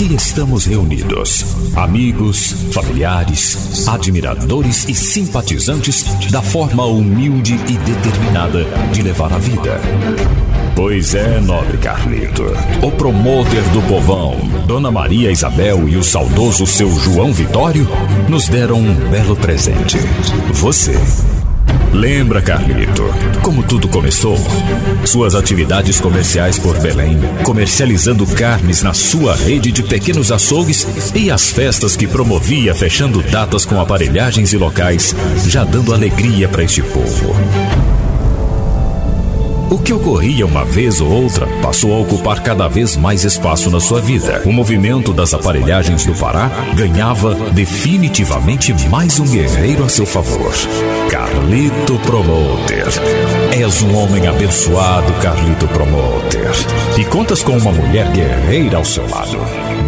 aqui estamos reunidos. Amigos, familiares, admiradores e simpatizantes da forma humilde e determinada de levar a vida. Pois é, nobre Carlito. O promotor do povão, Dona Maria Isabel e o saudoso seu João Vitório nos deram um belo presente. Você. Lembra, Carlito, como tudo começou? Suas atividades comerciais por Belém, comercializando carnes na sua rede de pequenos açougues e as festas que promovia fechando datas com aparelhagens e locais, já dando alegria para este povo. O que ocorria uma vez ou outra passou a ocupar cada vez mais espaço na sua vida. O movimento das aparelhagens do Pará ganhava definitivamente mais um guerreiro a seu favor. Carlito Promoter. És um homem abençoado, Carlito Promoter. E contas com uma mulher guerreira ao seu lado.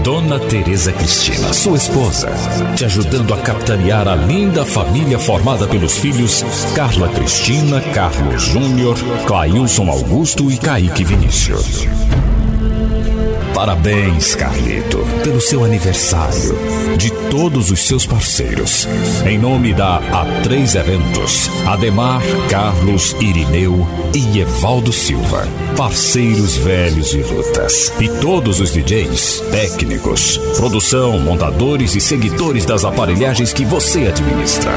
Dona Teresa Cristina, sua esposa, te ajudando a capitanear a linda família formada pelos filhos Carla Cristina, Carlos Júnior, Clailson Augusto e Kaique Vinícius. Parabéns, Carlito, pelo seu aniversário, de todos os seus parceiros. Em nome da A3 Eventos, Ademar, Carlos, Irineu e Evaldo Silva, parceiros velhos e lutas. E todos os DJs, técnicos, produção, montadores e seguidores das aparelhagens que você administra.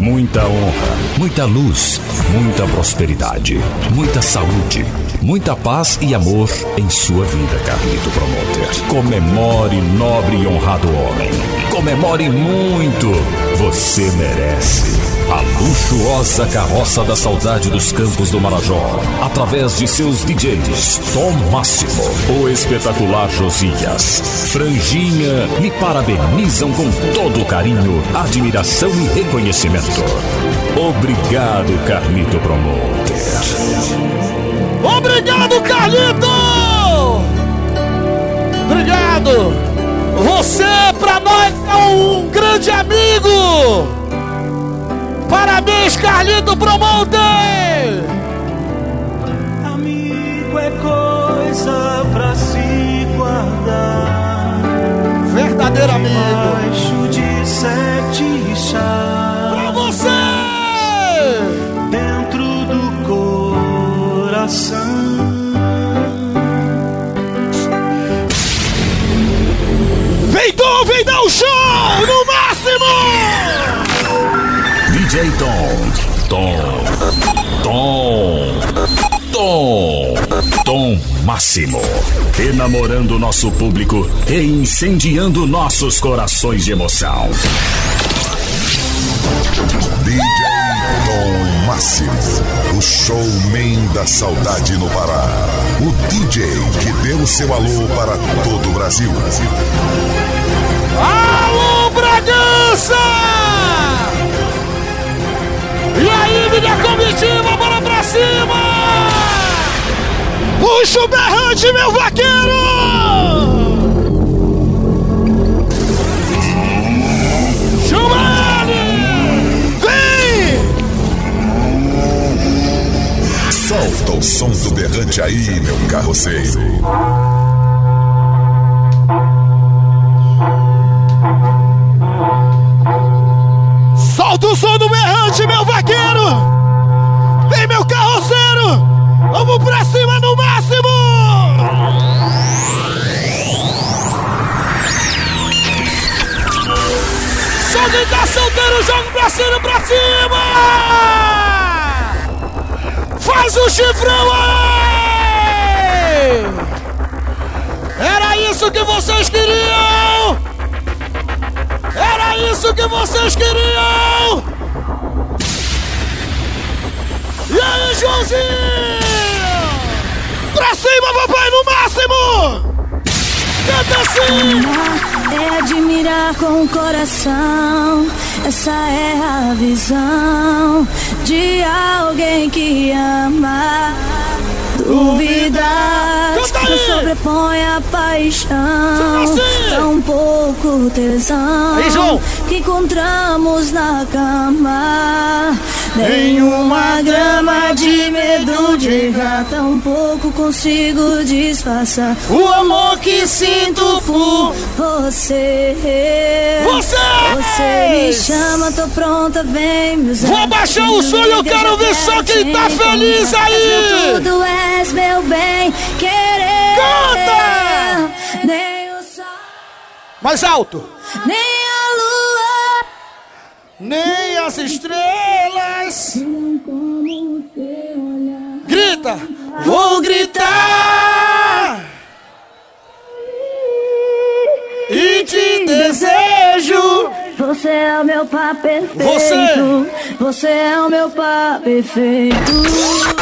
Muita honra, muita luz, muita prosperidade, muita saúde, muita paz e amor em sua vida, Carlito Promoter. Comemore, nobre e honrado homem. Comemore muito. Você merece. A luxuosa carroça da saudade dos campos do Marajó, através de seus DJs Tom Máximo, o espetacular Josias, Franjinha, me parabenizam com todo carinho, admiração e reconhecimento. Obrigado, Carlito Promoter. Obrigado, Carlito! Obrigado! Você, pra nós, é um grande amigo! Parabéns, Carlito Promoter! Amigo é coisa pra se guardar. Verdadeiro amigo! Debaixo de sete chaves. DJ Tom. Tom. Tom. Tom. Tom Máximo. Enamorando nosso público e incendiando nossos corações de emoção. DJ Tom Máximo, o showman da saudade no Pará. O DJ que deu seu alô para todo o Brasil. Alô, Bragança! E aí, minha comitiva, bora pra cima! Puxa o berrante, meu vaqueiro! Chama ele! Vem! Solta o som do berrante aí, meu carroceiro. Berrante, meu vaqueiro! Vem, meu carroceiro! Vamos pra cima no máximo! Só quem tá solteiro, joga pra cima, pra cima! Faz o chifrão! Era isso que vocês queriam! Era isso que vocês queriam! E aí, Joãozinho? Pra cima, papai, no máximo! Canta assim! É admirar com o coração. Essa é a visão de alguém que ama. Aí! não sobrepõe a paixão. Assim! Tão pouco tesão Aí, que encontramos na cama. Nenhuma grama de medo de errar, tão pouco consigo disfarçar. O amor que sinto por você. Você! Você me chama, tô pronta, vem me usar. Vou baixar o som eu quero ver só quem tá feliz aí! Tudo és meu bem querer. Canta! Nem o sol, Mais alto! nem. Nem as estrelas. Grita! Vou gritar! E te desejo! Você é o meu pá perfeito. Você. Você é o meu pá perfeito.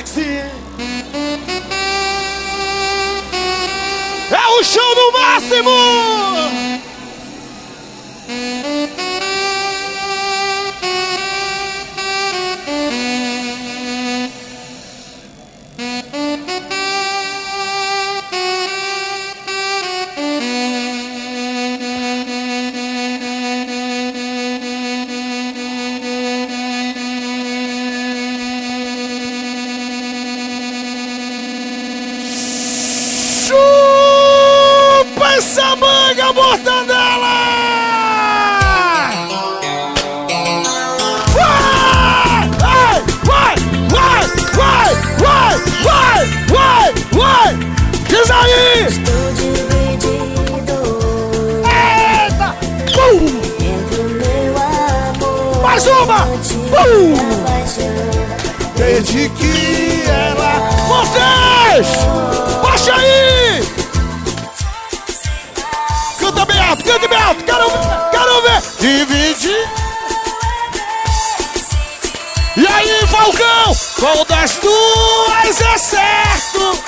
Táxi! É o show no máximo! Desde que ela. Vocês! Baixa aí! Canta bem alto, canta bem alto! Quero ver! Quero ver! Dividir! E aí, Falcão? Qual das duas é certo?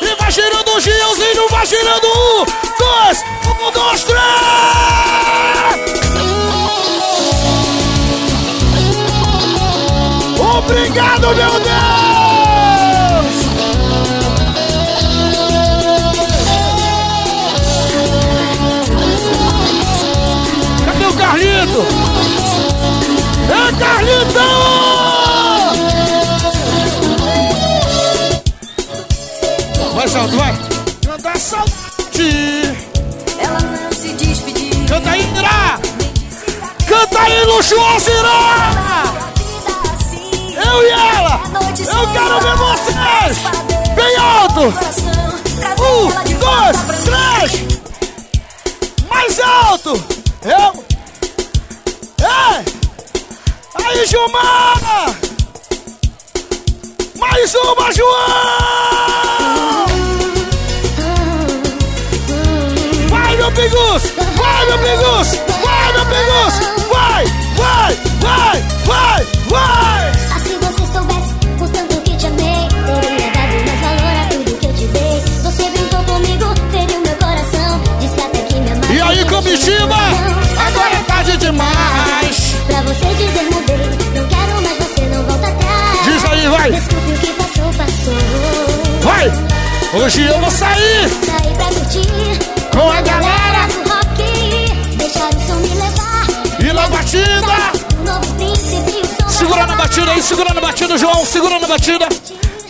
E vai girando o Gilzinho, vai girando um, dois, um, dois, três! Obrigado, meu Deus! Cadê o Carlito? É Carlito! Mais alto, vai! Canta saudade! Ela não se despediu. Canta aí, Irá! Canta aí, luxuoso Irá! Eu e ela! Eu quero ver vocês! Bem alto! Um, dois, três! Mais alto! Eu! Ei! Aí, Gilmar! Mais uma, João! Vai, meu pingus! Vai, meu pingus! Vai, meu pingus! Vai! Vai! Vai! Vai! Vai! Se você soubesse o tanto que te amei, teria dado mais valor a tudo que eu te dei. Você brincou comigo, feriu meu coração, disse até que me amava. E aí, comitiva? Agora é tarde demais! Pra você dizer mudei, não quero mais você, não volta atrás. Diz aí, vai! Desculpe o que passou, passou. Vai! Hoje eu vou sair Saí pra curtir com a galera do rock, deixar o som me levar. e na batida! Um novo príncipe, o som Segura na batida aí, segura na batida, João, segura na batida.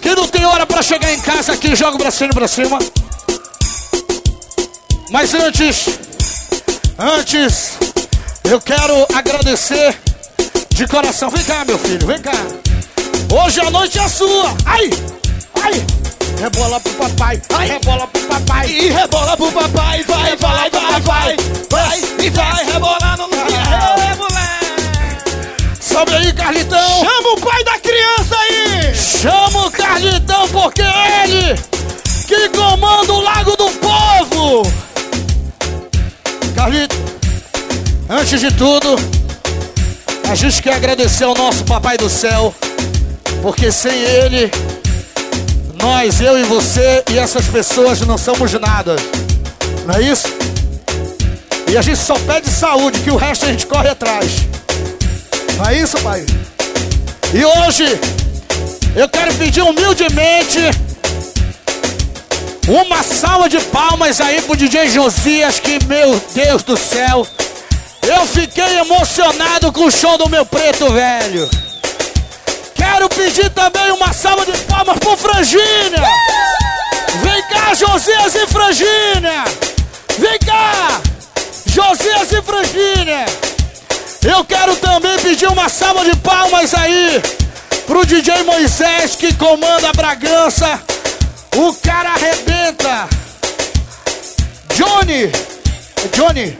Quem não tem hora pra chegar em casa aqui, joga o bracinho pra cima. Mas antes, antes, eu quero agradecer de coração. Vem cá, meu filho, vem cá. Hoje a noite é sua. Ai, ai. Rebola pro papai, ai, rebola pro papai. E rebola pro papai, vai, vai, vai, vai. Vai, e vai rebolando no Sobe que comanda o Lago do Povo. Carlito, antes de tudo, a gente quer agradecer ao nosso Papai do Céu, porque sem ele, nós, eu e você e essas pessoas não somos nada. Não é isso? E a gente só pede saúde, que o resto a gente corre atrás. Não é isso, pai? E hoje eu quero pedir humildemente uma salva de palmas aí pro DJ Josias, que meu Deus do céu, Eu fiquei emocionado com o show do meu preto velho. Quero pedir também uma salva de palmas pro Frangínia. Vem cá, Josias e Frangínia. Vem cá, Josias e Frangínia. Eu quero também pedir uma salva de palmas aí pro DJ Moisés que comanda a Bragança. O cara arrebenta. Johnny, Johnny,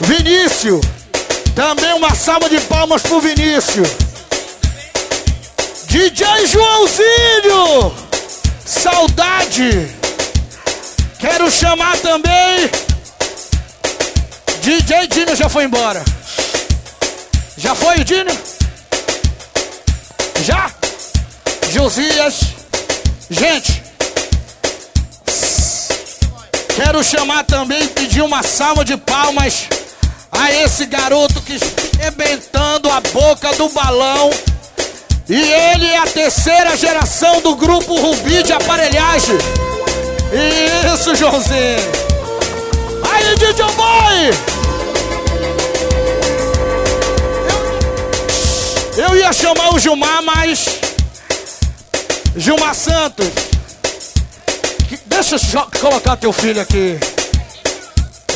Vinícius. Também uma salva de palmas pro Vinícius. DJ Joãozinho. Saudade. Quero chamar também. DJ Dino já foi embora. Já foi o Dino? Já? Josias. Gente. Quero chamar também e pedir uma salva de palmas a esse garoto que está arrebentando a boca do balão. E ele é a terceira geração do grupo Rubi de aparelhagem. Isso, Joãozinho. Aí, DJ Boy. Eu ia chamar o Gilmar, mas... Gilmar Santos. Deixa eu colocar teu filho aqui.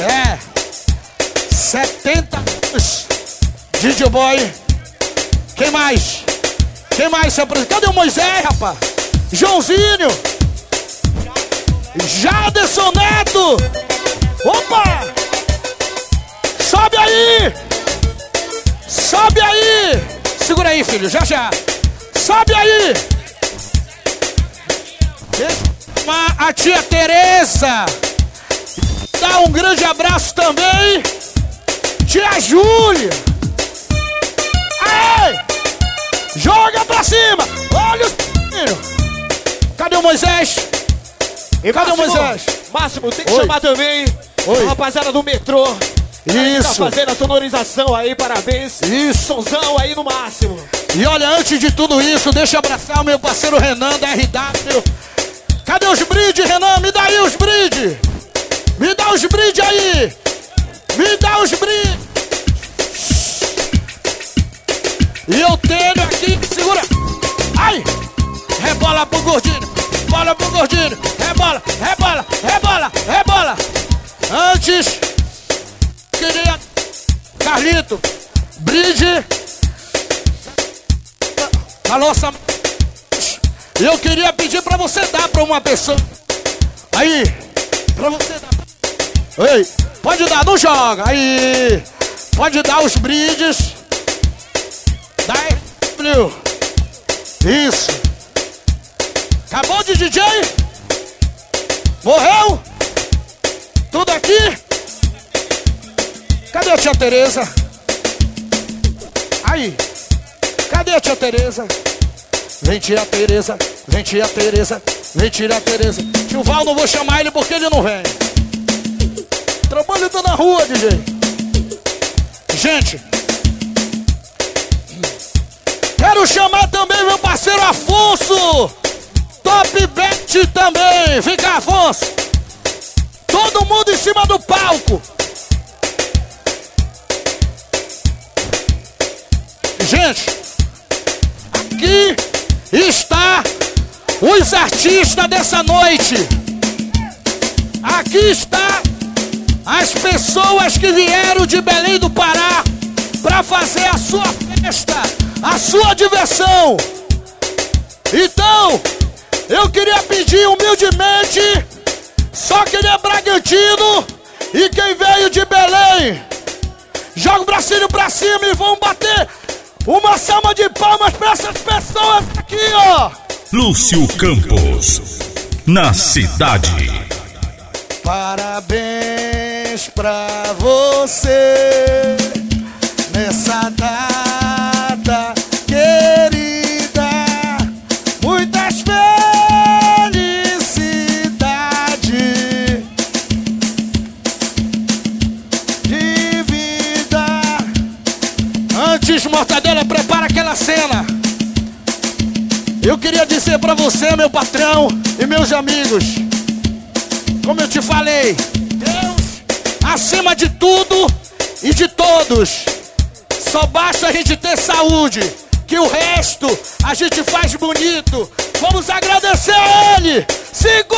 É. 70 anos. DJ Boy. Quem mais? Quem mais se apresenta? Cadê o Moisés, rapaz? Joãozinho. Jaderson Neto. Opa! Sobe aí! Sobe aí! Segura aí, filho, já já. Sobe aí! Deixa a tia Tereza. Dá um grande abraço também. Tia Júlia. Aê! Joga pra cima! Olha o menino. Cadê o Moisés? E Cadê o Máximo, Moisés? Máximo, tem que Oi. chamar também Oi. a rapaziada do metrô. Tá Isso. fazendo a sonorização aí, parabéns. Isso. Sonzão aí no máximo. E olha, antes de tudo isso, deixa eu abraçar o meu parceiro Renan da RW. Cadê os brindes, Renan? Me dá aí os brindes. Me dá os brindes aí. Me dá os brindes. E eu tenho aqui, segura. Ai! Rebola pro gordinho. Bola pro gordinho. Rebola, rebola, rebola, rebola. Antes, queria... Carlito, brinde a nossa. Eu queria pedir pra você dar pra uma pessoa. Aí, pra você dar. Ei, pode dar, não joga. Aí, pode dar os brindes. Dá W. Isso. Acabou de DJ? Morreu? Tudo aqui? Cadê a tia Tereza? Aí. Cadê a tia Tereza? Vem tia Tereza, vem tia Tereza, vem tia Tereza. Tio Val, não vou chamar ele porque ele não vem. Trabalho tá na rua, DJ. Gente, quero chamar também meu parceiro Afonso. Top Bet também. Vem cá, Afonso. Todo mundo em cima do palco. Gente, aqui está os artistas dessa noite. Aqui está as pessoas que vieram de Belém do Pará para fazer a sua festa, a sua diversão. Então, eu queria pedir humildemente, só quem é Bragantino e quem veio de Belém, joga o bracinho pra cima e vão bater uma salva de palmas pra essas pessoas aqui, ó. Lúcio Campos, na cidade. Parabéns pra você nessa data você, meu patrão e meus amigos. Como eu te falei, Deus acima de tudo e de todos. Só basta a gente ter saúde, que o resto a gente faz bonito. Vamos agradecer a ele. Cinco,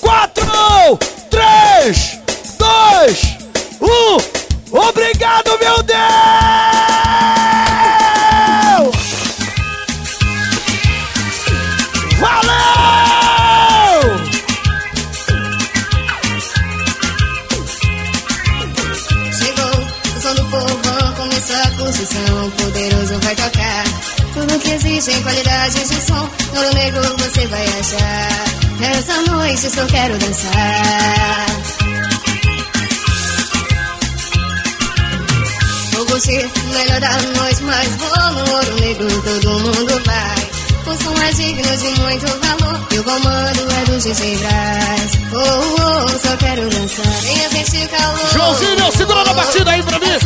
quatro, três, dois, um. Obrigado, meu Deus! Tudo que existe em qualidade de som. No negro você vai achar. Nessa noite só quero dançar. Vou curtir o melhor da noite, mas vou no ouro negro, todo mundo vai. O som é digno de muito valor, e o comando é do DJ Brás. Oh, oh, só quero dançar, venha sentir calor. Joãozinho, segura na batida aí pra mim.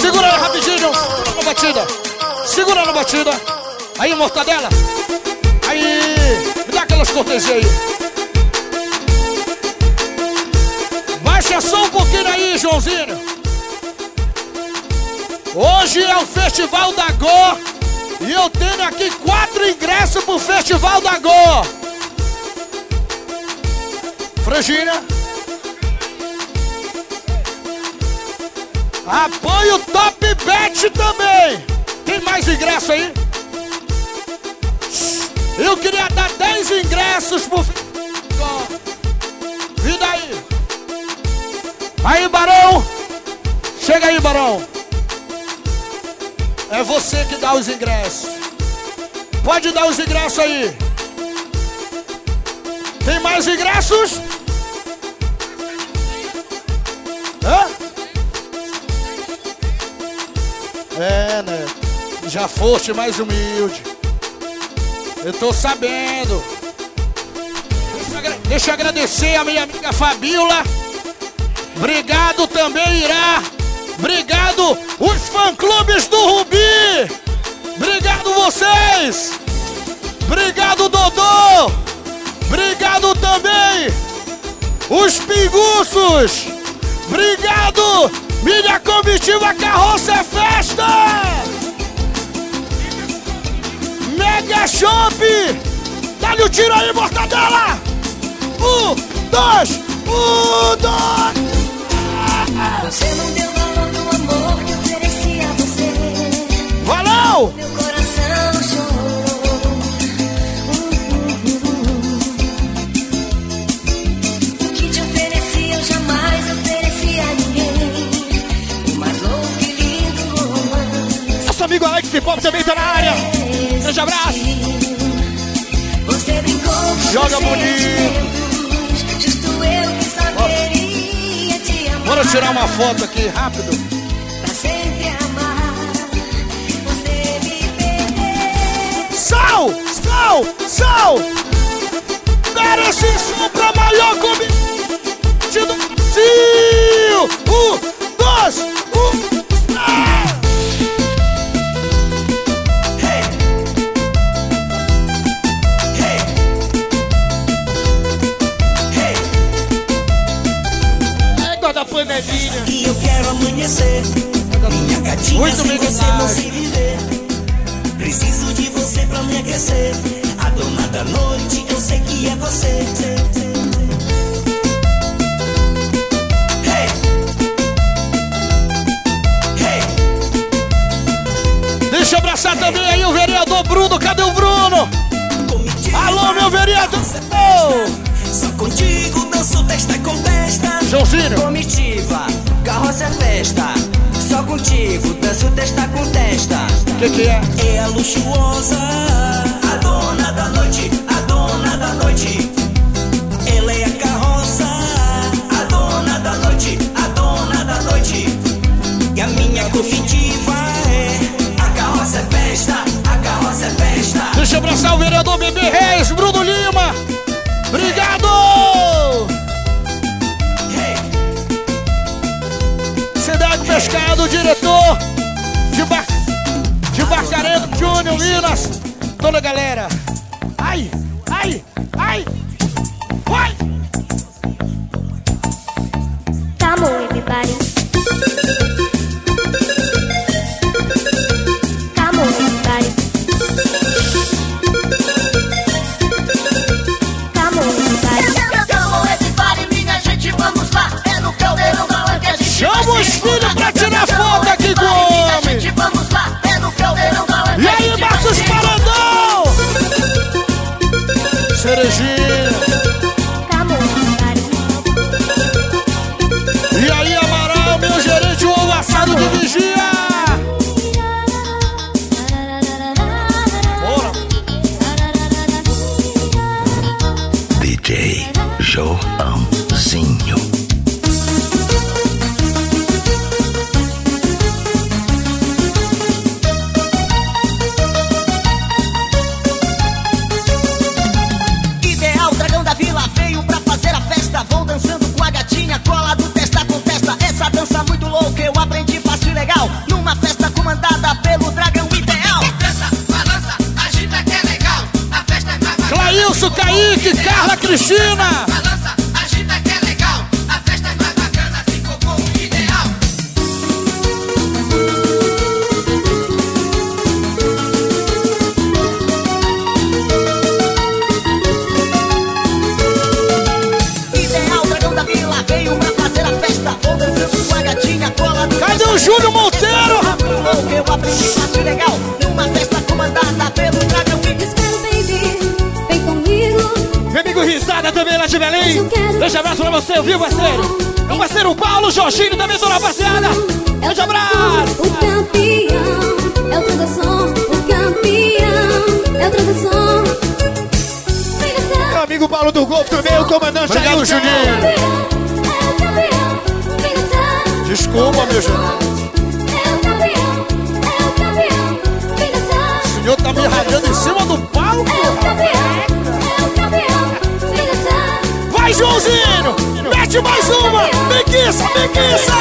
Segura rapidinho. Segura na batida. Segura na batida. Aí, mortadela. Aí. Me dá aquelas cortesias aí. Baixa só um pouquinho aí, Joãozinho. Hoje é o Festival da Go. E eu tenho aqui quatro ingressos pro Festival da Go. Frangina. Apoio Top Bet também. Tem mais ingresso aí? Eu queria dar 10 ingressos pro. E daí? Aí, Barão. Chega aí, Barão. É você que dá os ingressos. Pode dar os ingressos aí. Tem mais ingressos? Hã? É, né? Já foste mais humilde. Eu tô sabendo. Deixa eu agradecer a minha amiga Fabiola. Obrigado também, Irá. Obrigado, os fã-clubes do Rubi. Obrigado vocês. Obrigado, Dodô. Obrigado também, os pinguços. Obrigado, minha comitiva Carroça é Festa. Shop. Dá-lhe o tiro aí, mortadela. Um, dois, um, dois. Você não deu valor do amor que ofereci a você. Valeu! Meu coração chorou. O que te ofereci eu jamais ofereci a ninguém. O mais louco e lindo romance. Nosso amigo Alex Pop também tá na área. Grande abraço. Joga bonito. Bora tirar uma foto aqui, rápido. Pra sempre amar. Você me perdeu. Sal! Sal! Sal! Cara, esse som pra maior comigo do Brasil! Um, dois, um, Panelinha. E eu quero amanhecer. Minha gatinha Muito obrigado. você não se viver. Preciso de você pra me aquecer. A dona da noite, eu sei que é você. Deixa eu abraçar também aí o vereador Bruno. Cadê o Bruno? Alô, meu vereador! Testa com testa. Joãozinho, Comitiva, carroça é festa. Só contigo, danço testa com testa. o que, que é? É a luxuosa, a dona da noite, a dona da noite. Ela é a carroça, a dona da noite, a dona da noite. E a minha comitiva é a carroça é festa, a carroça é festa. Deixa eu abraçar o vereador Bebê Reis, Bruno Lima. Pescado, diretor de, Bar... de Barcarena, Júnior, Minas. Toda a galera. Ai, ai, ai. Vai! você, viu, parceiro? É meu parceiro Paulo Jorginho também, toda rapaziada. É Grande abraço. O campeão é o Transação. O campeão é o Transação. Meu amigo Paulo do Golfo também, o comandante Obrigado, é o Juninho. Desculpa, meu Juninho. O senhor tá me ralhando em cima do palco. É o campeão. Vai, Joãozinho! Mete mais uma! Preguiça, preguiça!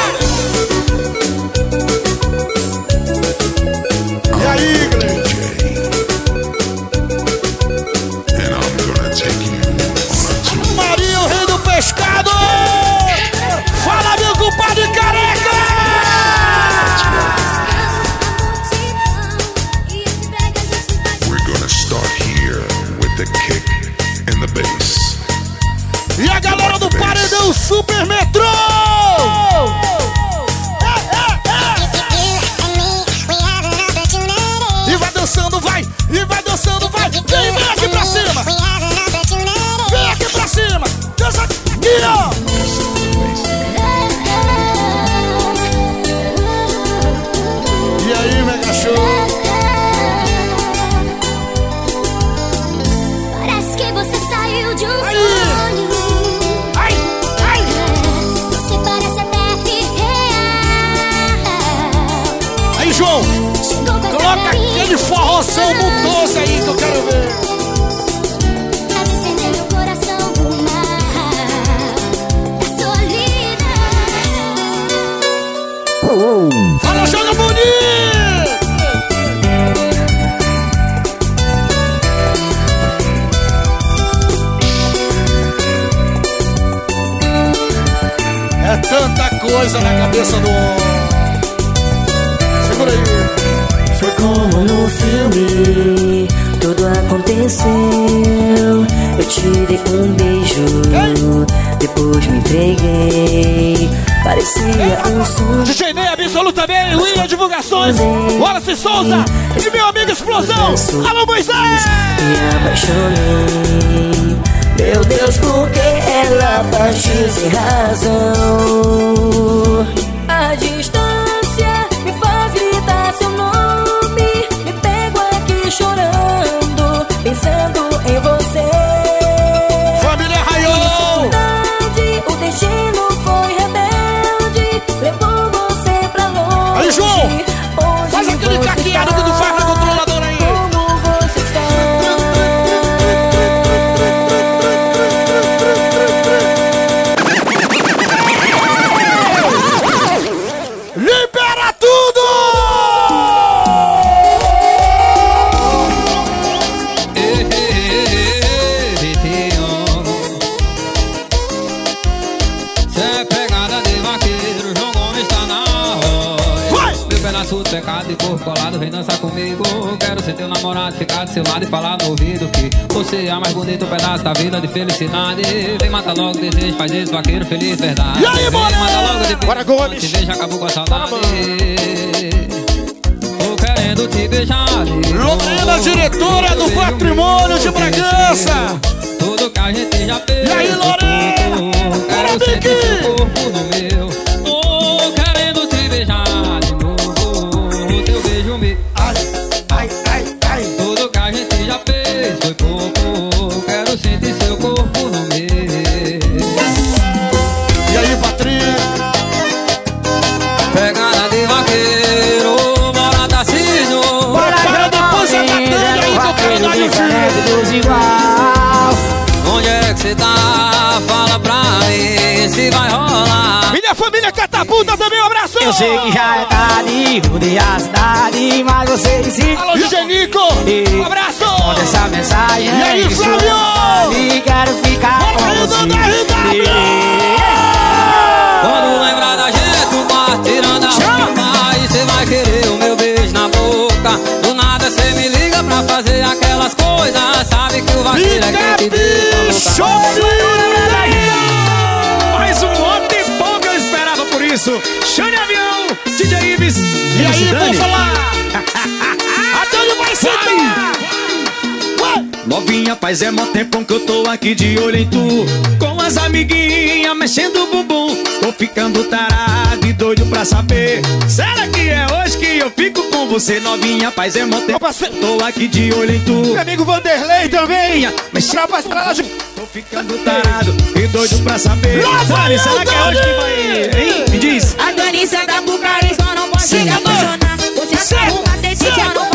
E aí, tudo aconteceu. Eu te dei um beijo, depois me entreguei. Parecia um sonho. DJ Ney absolutamente, também, William Divulgações, Se Souza e meu amigo Explosão. Alô, Moisés! Me apaixonei. Meu Deus, por que ela partiu sem razão? Adiante. Namorado, ficar do seu lado e falar no ouvido que você é a mais bonita pedaço da vida de felicidade. Vem matar logo o desejo, faz esse vaqueiro feliz, verdade. E aí, Vem matar logo de Bora, Gomes. Te vejo, acabou com a saudade. Tô querendo te beijar. Lorena, diretora do Patrimônio de Bragança. Tudo que a gente já fez. E aí, Lorena? Quero sentir seu corpo no meu. Se vai rolar. Minha família catapulta também, um abraço! Eu sei que já é tarde, mudei a cidade, mas você insiste. Alô, Genico! Um abraço! Responde essa mensagem. E aí, Flávio? E quero ficar com Morrendo você. da RW! Quando lembrar da gente, o mar tirando a roupa Aí cê vai querer o meu beijo na boca Do nada cê me liga pra fazer aquelas coisas Sabe que o vaqueiro é quem te deixa Show! Isso! Xane Avião, DJ Ives E aí, vamos falar? Até onde vai ser? Novinha, faz é mó tempão que eu tô aqui de olho em tu. Com as amiguinhas mexendo o bumbum Tô ficando tarado e doido pra saber. Será que é hoje que eu fico com você Novinha, faz é mó tempo que eu tô aqui de olho em tu. Meu amigo Vanderlei também! Mexendo Trapa estrada Tô ficando tarado e doido pra saber. Sabe, será que é hoje que vai... Hein? Me diz. A senta pro Caris, só não pode se apaixonar. Você é um macete, só não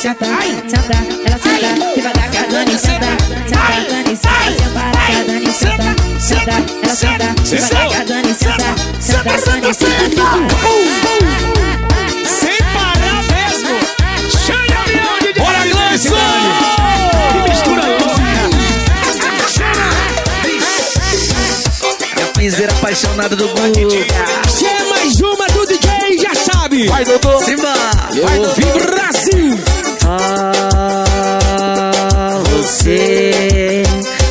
senta, senta, ela senta, devagar que a Dani senta, senta, Dani senta, sem parar que a Dani senta, senta, ela senta, devagar que a Dani senta, senta, a Dani senta. Sem parar mesmo! Xane Avião, DJ Bora, Gleison! Que mistura louca Minha piseira apaixonada do Guga. Se é mais uma do DJ, já sabe! Vai, doutor! Simba! Vai do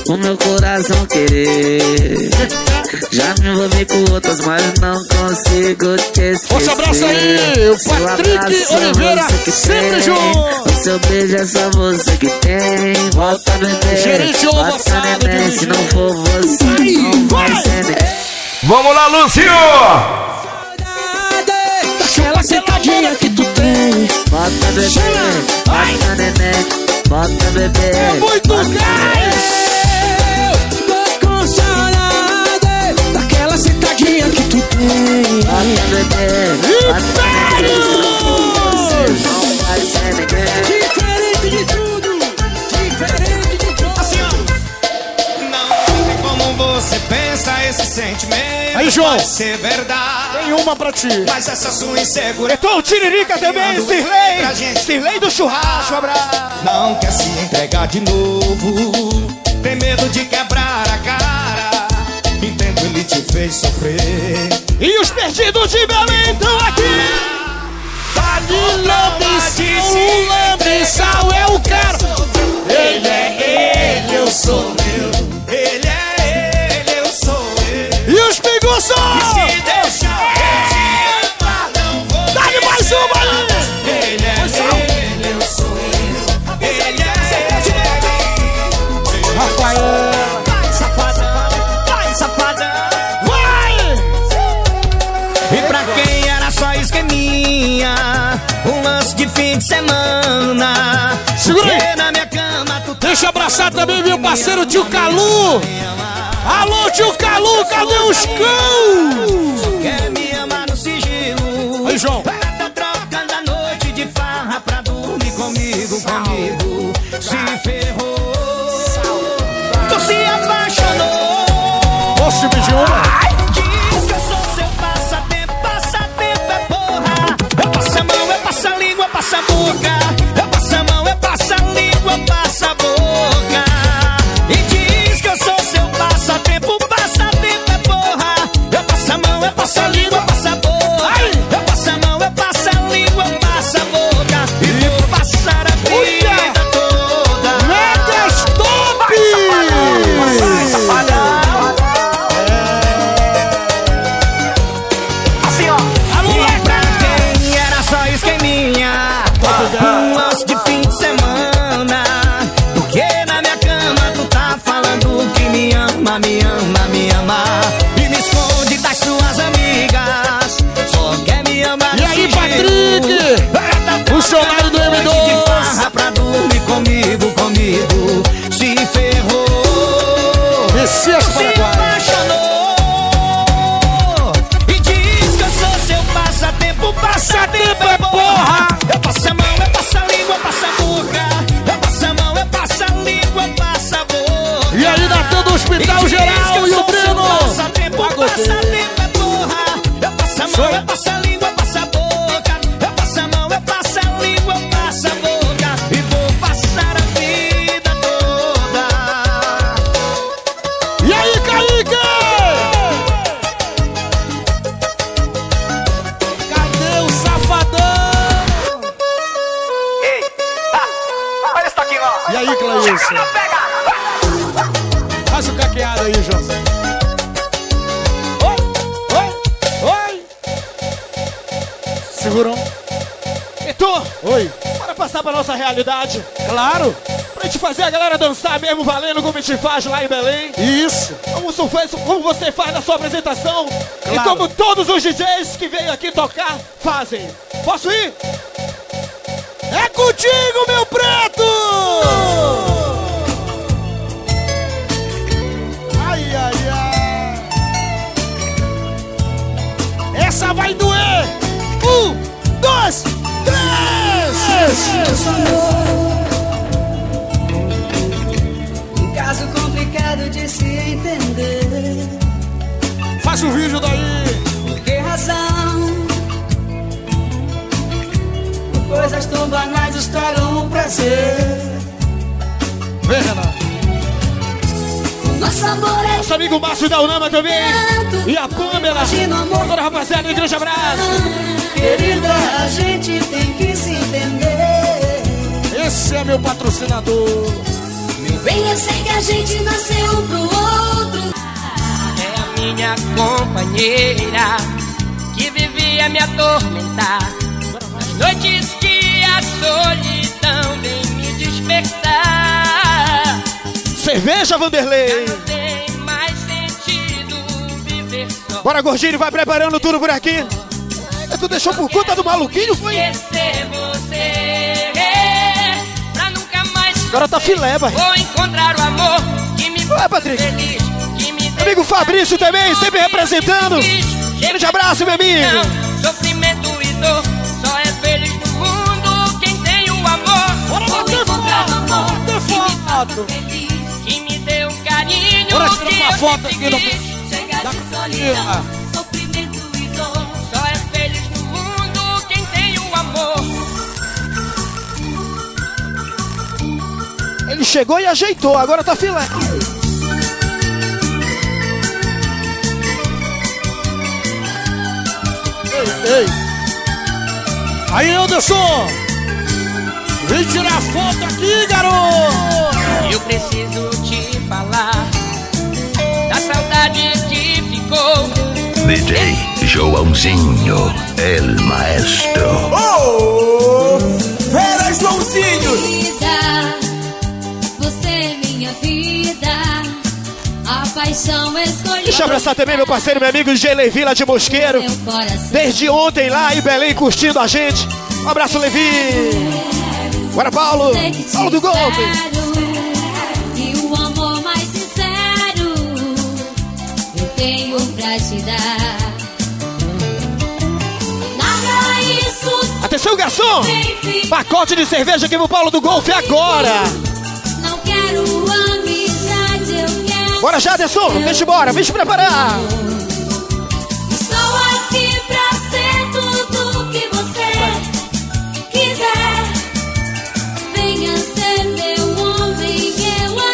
o meu coração querer. Já me envolvi com outras, mas não consigo te esquecer. Forte abraço aí, o Seu Patrick abraço é Oliveira, sempre junto. O seu beijo é só você que tem. Volta, bebê. Gerente Volta, neném. Se não for você, não vai ser neném. Vamos lá, Lúcio! Aquela secadinha que tu tem! Bota bebê, bota neném, bota bebê. É muito gás! Diferente de tudo, diferente de tudo. Assim, ó. Não tem como você pensa esse sentimento Aí, João. Pode ser verdade Tem uma pra ti. Mas essa sua insegurança Então Tiririca também, Pra Sirley! Sirley do churrasco, abraço! Não quer se entregar de novo Tem medo de quebrar a cara fez sofrer E os perdidos de Belém estão aqui! O lambiçal, o lambiçal é o cara. Ele é ele, eu sou eu Ele é ele, eu sou eu E os pinguços? Fim de semana Segura aí. Na minha cama tu tá Deixa eu abraçar também meu parceiro tio Calu. Alô, tio Calu, cadê os cão? Fazer a galera dançar mesmo valendo como a gente faz lá em Belém. Isso. Como você faz, como você faz na sua apresentação. E Claro. como todos os DJs que veio aqui tocar fazem. Posso ir? É contigo, meu Faz o vídeo daí! Por que razão? Coisas tão banais estragam o prazer. Vem, Renato. Nosso amor é Nosso amigo Márcio da Unama também. E a Pamela. Toda a rapaziada, um grande abraço. Querida, a gente tem que se entender. Esse é meu patrocinador. Bem, eu sei que a gente nasceu um pro outro. É minha companheira que vivia me atormentar. Nas noites que a solidão vem me despertar. Cerveja, Vanderlei. Não tem mais sentido viver só. Bora, Gordinho, vai preparando tudo por aqui. É, Tu deixou por conta do maluquinho, foi? Esquecer você. Pra nunca mais Agora tá filé, vai. vou encontrar o amor que me Patrick. feliz. Que me dê Amigo Fabrício também, sempre representando. Grande abraço, meu amigo. Sofrimento e dor Só é feliz no mundo quem tem o amor Vou encontrar o amor que me dê um carinho Bora tirar uma foto aqui no-. Chega de solidão, sofrimento e dor Só é feliz no mundo quem tem o amor Ele chegou e ajeitou, agora tá filé. Ei. Aí, Anderson. Vem tirar foto aqui, garoto. Eu preciso te falar Da saudade que ficou DJ Joãozinho, el maestro. Oh, Fera Joãozinho! Vida, você é minha vida, a paixão. Deixa eu abraçar também meu parceiro, meu amigo DJ Levi lá de Mosqueiro. Desde ontem lá em Belém curtindo a gente. Um abraço, Levi. Bora, Paulo. Te Paulo do Golpe. Atenção, garçom. Pacote de cerveja aqui pro Paulo do Golfe agora. não quero Bora, Jaderson. Deixa embora, vem te preparar. Estou aqui pra ser tudo que você quiser. Venha ser meu homem, eu a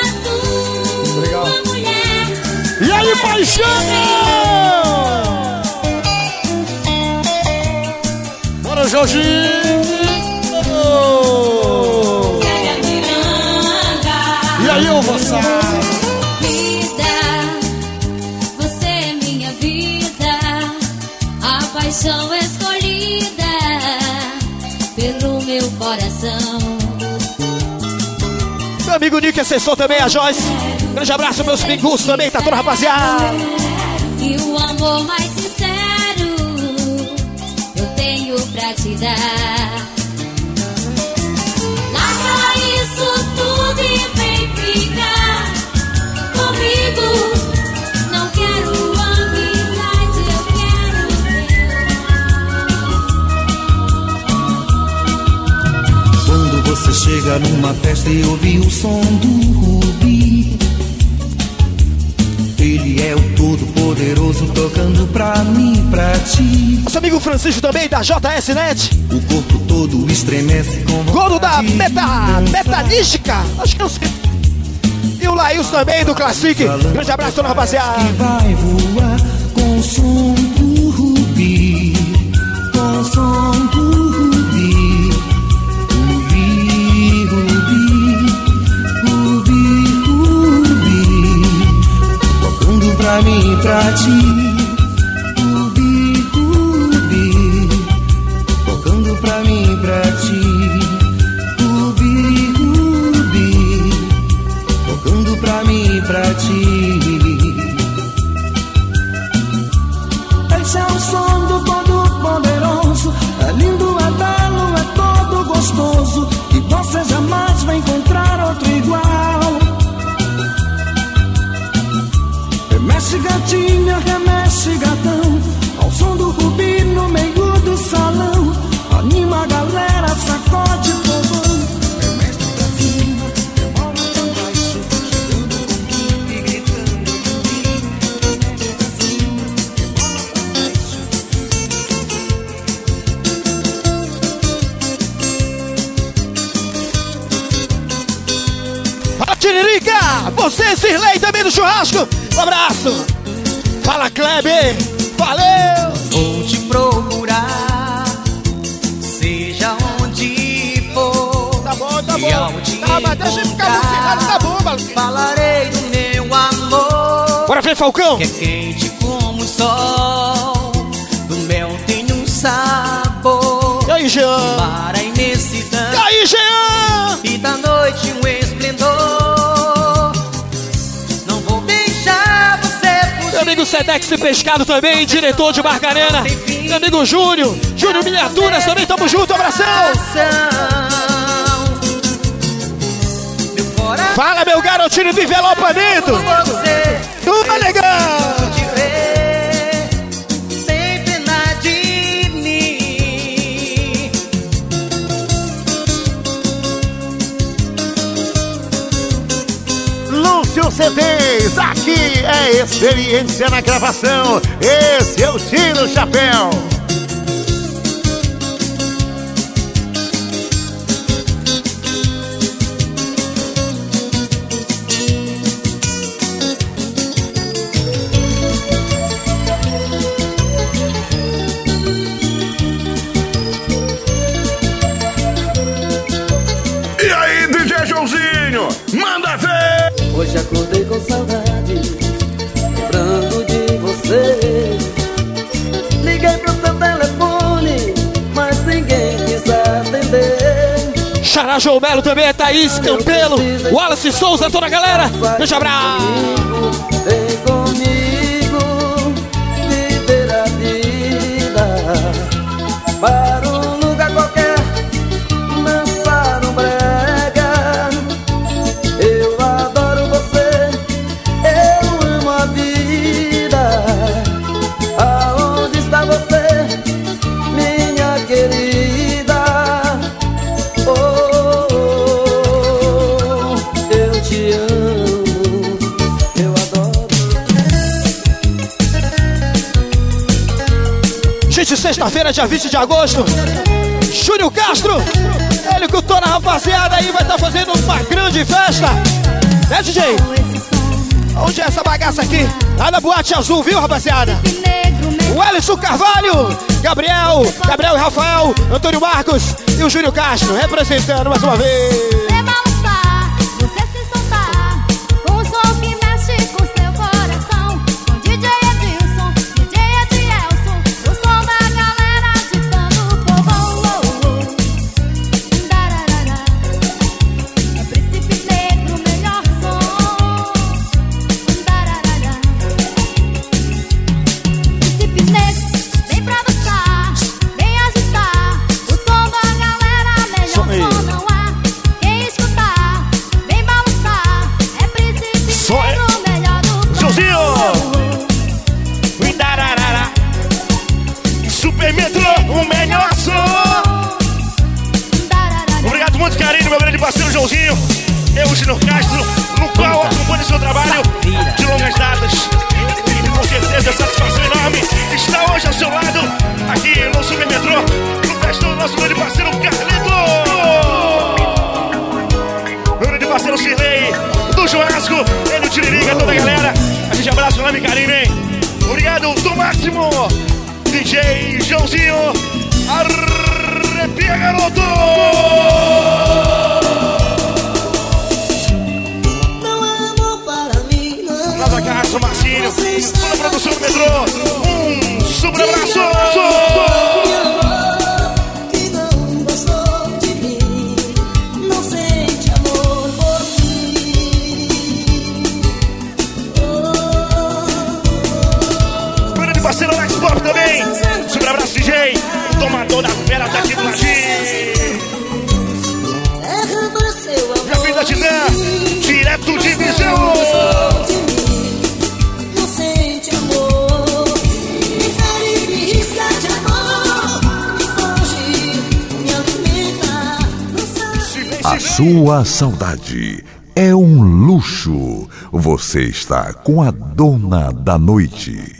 tua mulher. E aí, paixão? Bora, Jorginho. Amigo Nick, assessor também, a Joyce. Grande abraço, meus pingus também, tá toda rapaziada. E o amor mais sincero eu tenho pra te dar. Numa festa eu ouvi o som do Rubi. Ele é o todo-poderoso tocando pra mim, pra ti. Nosso amigo Francisco também da JS Net. O corpo todo estremece com Golo da Meta, Metanística. Acho que eu sei. E o Laís também do Classic. Grande abraço, rapaziada. Que vai voar com som pra mim e pra ti. Kleber. Valeu. Vou te procurar, seja onde for. Tá bom, tá te Tá, mas deixa eu ficar emocionado, tá bom, Baluquinho. Falarei do meu amor. Bora ver, Falcão. Que é quente como o sol. Do mel tem um sabor. E aí, Jean? Mar a imensidão. E aí, Jean? E da noite amigo Sedex Pescado também, diretor de Barcarena. Meu amigo Júnior. Júnior Miniaturas também, tamo junto, abração. Fala, meu garotinho do envelopamento. CDs, aqui é experiência na gravação. Esse é o Tiro Chapéu. Também, Thaís Campelo, Wallace Souza, toda a galera. Beijo abraço. Sexta-feira, dia 20 de agosto. Júnior Castro, ele com toda a rapaziada aí vai estar fazendo uma grande festa. Né, DJ? Onde é essa bagaça aqui? Lá na Boate Azul, viu, rapaziada? O Ellison Carvalho, Gabriel, Gabriel e Rafael, Antônio Marcos e o Júnior Castro representando mais uma vez. Hein? Obrigado, do máximo, DJ Joãozinho. Arrepia, garoto! Casa Castro, Marcinho, toda a produção do metrô. Um super abraço! DJ. O tomador da fera tá aqui do ladinho. Capim da Titã, direto de visão. Não sente amor Me fere, me risca de amor Me foge, me alimenta Não sabe A sua saudade é um luxo. Você está com a dona da noite.